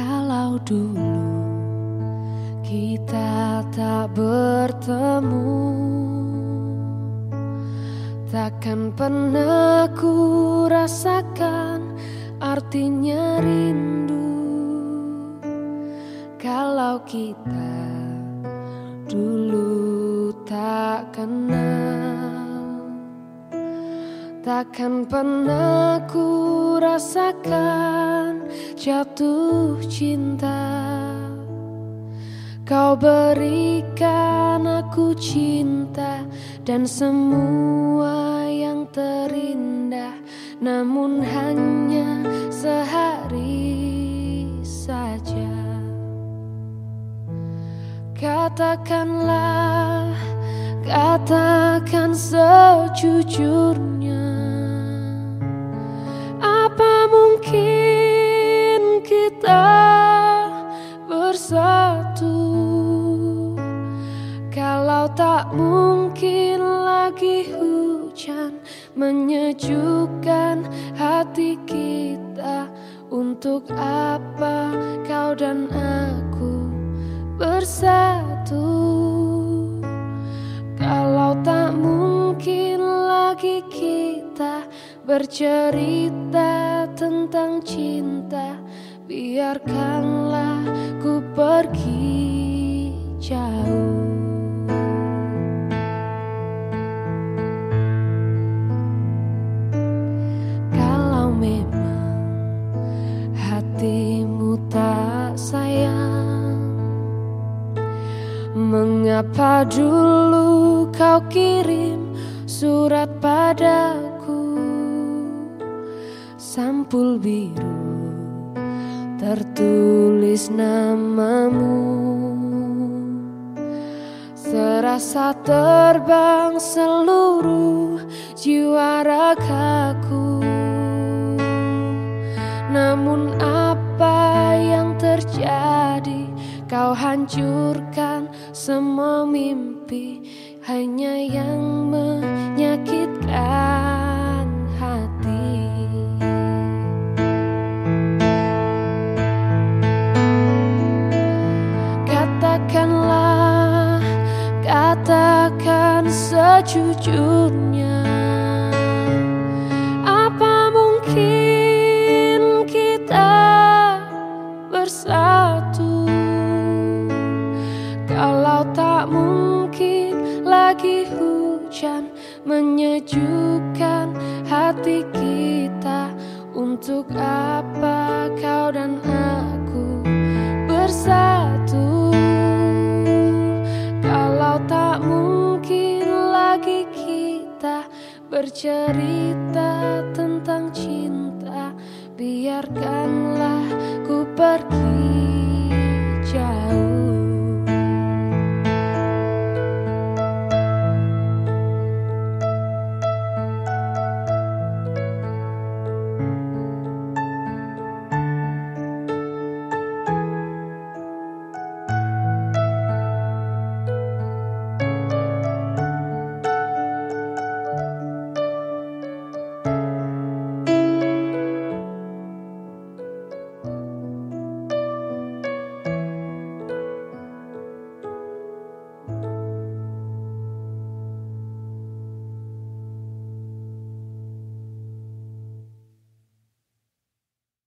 Kalau dulu kita tak bertemu Takkan pernah ku rasakan artinya rindu. Kalau kita dulu tak kenal Takkan pernah ku rasakan jatuh cinta. Kau berikan aku cinta dan semua yang terindah Namun hanya sehari saja. Katakanlah, katakan sejujurnya lagi hujan Menyejukkan hati kita. Untuk apa kau dan aku bersatu? Kalau tak mungkin lagi kita Bercerita tentang cinta Biarkanlah ku pergi jauh Mengapa dulu kau kirim surat padaku? Sampul biru tertulis namamu. Serasa terbang seluruh jiwa ragaku. Namun apa yang terjadi Kau hancurkan semua mimpi Hanya yang menyakitkan hati. Katakanlah, katakan sejujurnya hujan Menyejukkan hati kita. Untuk apa kau dan aku bersatu? Kalau tak mungkin lagi kita bercerita